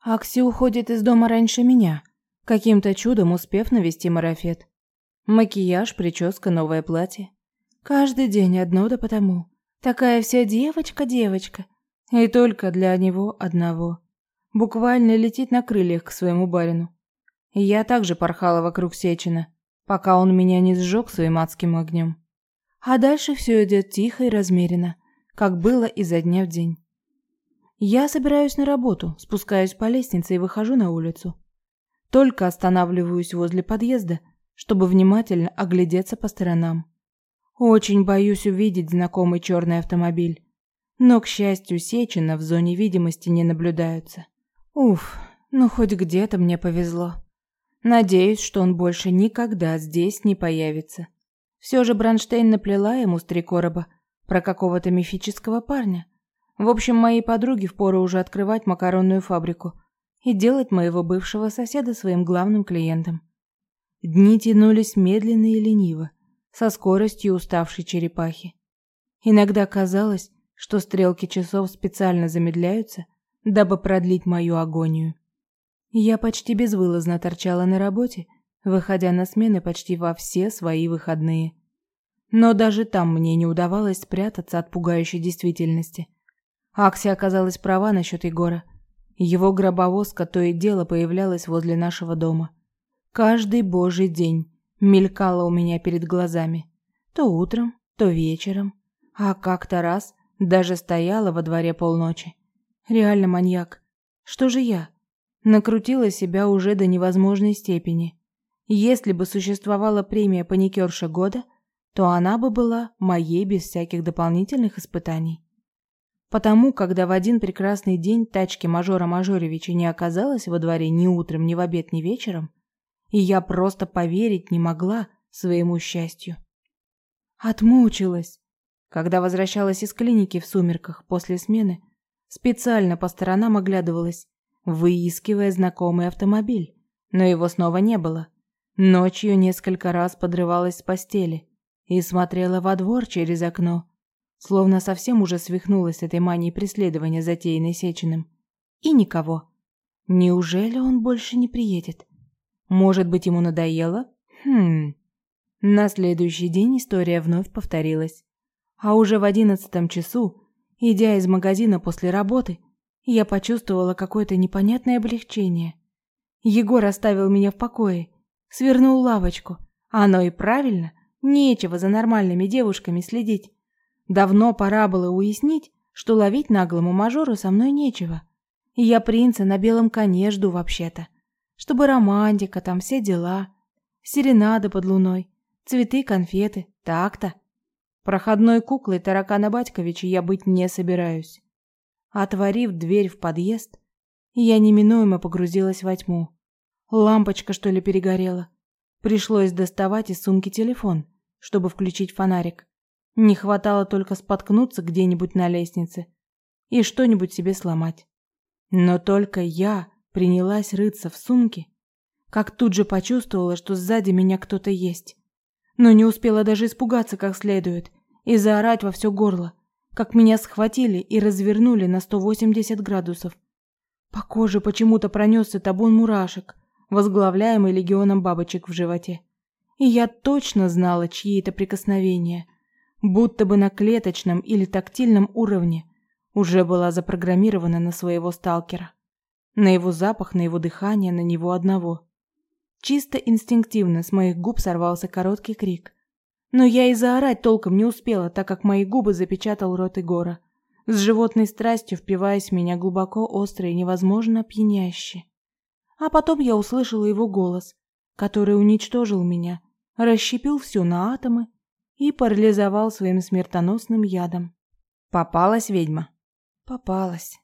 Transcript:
Акси уходит из дома раньше меня, каким-то чудом успев навести марафет. Макияж, прическа, новое платье. Каждый день одно да потому. Такая вся девочка-девочка. И только для него одного. Буквально летит на крыльях к своему барину. Я также порхала вокруг Сечина, пока он меня не сжег своим адским огнем. А дальше все идет тихо и размеренно, как было изо дня в день. Я собираюсь на работу, спускаюсь по лестнице и выхожу на улицу. Только останавливаюсь возле подъезда, чтобы внимательно оглядеться по сторонам. Очень боюсь увидеть знакомый черный автомобиль. Но, к счастью, Сечина в зоне видимости не наблюдаются. Уф, ну хоть где-то мне повезло. Надеюсь, что он больше никогда здесь не появится. Все же Бранштейн наплела ему с три короба про какого-то мифического парня. В общем, моей подруге впору уже открывать макаронную фабрику и делать моего бывшего соседа своим главным клиентом. Дни тянулись медленно и лениво, со скоростью уставшей черепахи. Иногда казалось, что стрелки часов специально замедляются, дабы продлить мою агонию. Я почти безвылазно торчала на работе, выходя на смены почти во все свои выходные. Но даже там мне не удавалось спрятаться от пугающей действительности. Акси оказалась права насчет Егора. Его гробовозка то и дело появлялась возле нашего дома. Каждый божий день мелькала у меня перед глазами. То утром, то вечером. А как-то раз даже стояла во дворе полночи. Реально маньяк. Что же я? Накрутила себя уже до невозможной степени. Если бы существовала премия паникерша года, то она бы была моей без всяких дополнительных испытаний. Потому, когда в один прекрасный день тачки мажора Мажоревича не оказалось во дворе ни утром, ни в обед, ни вечером, и я просто поверить не могла своему счастью. Отмучилась. Когда возвращалась из клиники в сумерках после смены, специально по сторонам оглядывалась, выискивая знакомый автомобиль, но его снова не было. Ночью несколько раз подрывалась с постели и смотрела во двор через окно, словно совсем уже свихнулась этой манией преследования, затеянной Сечиным. И никого. Неужели он больше не приедет? Может быть, ему надоело? Хм. На следующий день история вновь повторилась. А уже в одиннадцатом часу, идя из магазина после работы, я почувствовала какое-то непонятное облегчение. Егор оставил меня в покое, свернул лавочку. Оно и правильно, нечего за нормальными девушками следить. Давно пора было уяснить, что ловить наглому мажору со мной нечего. И я принца на белом коне жду вообще-то чтобы романтика, там все дела. Серенада под луной, цветы, конфеты, так-то. Проходной куклой таракана Батьковича я быть не собираюсь. Отворив дверь в подъезд, я неминуемо погрузилась во тьму. Лампочка, что ли, перегорела. Пришлось доставать из сумки телефон, чтобы включить фонарик. Не хватало только споткнуться где-нибудь на лестнице и что-нибудь себе сломать. Но только я принялась рыться в сумке, как тут же почувствовала, что сзади меня кто-то есть. Но не успела даже испугаться как следует и заорать во все горло, как меня схватили и развернули на 180 градусов. По коже почему-то пронесся табун мурашек, возглавляемый легионом бабочек в животе. И я точно знала, чьи это прикосновения, будто бы на клеточном или тактильном уровне уже была запрограммирована на своего сталкера на его запах, на его дыхание, на него одного. Чисто инстинктивно с моих губ сорвался короткий крик. Но я и заорать толком не успела, так как мои губы запечатал рот Егора, с животной страстью впиваясь в меня глубоко, остро и невозможно пьяняще. А потом я услышала его голос, который уничтожил меня, расщепил все на атомы и парализовал своим смертоносным ядом. Попалась ведьма. Попалась.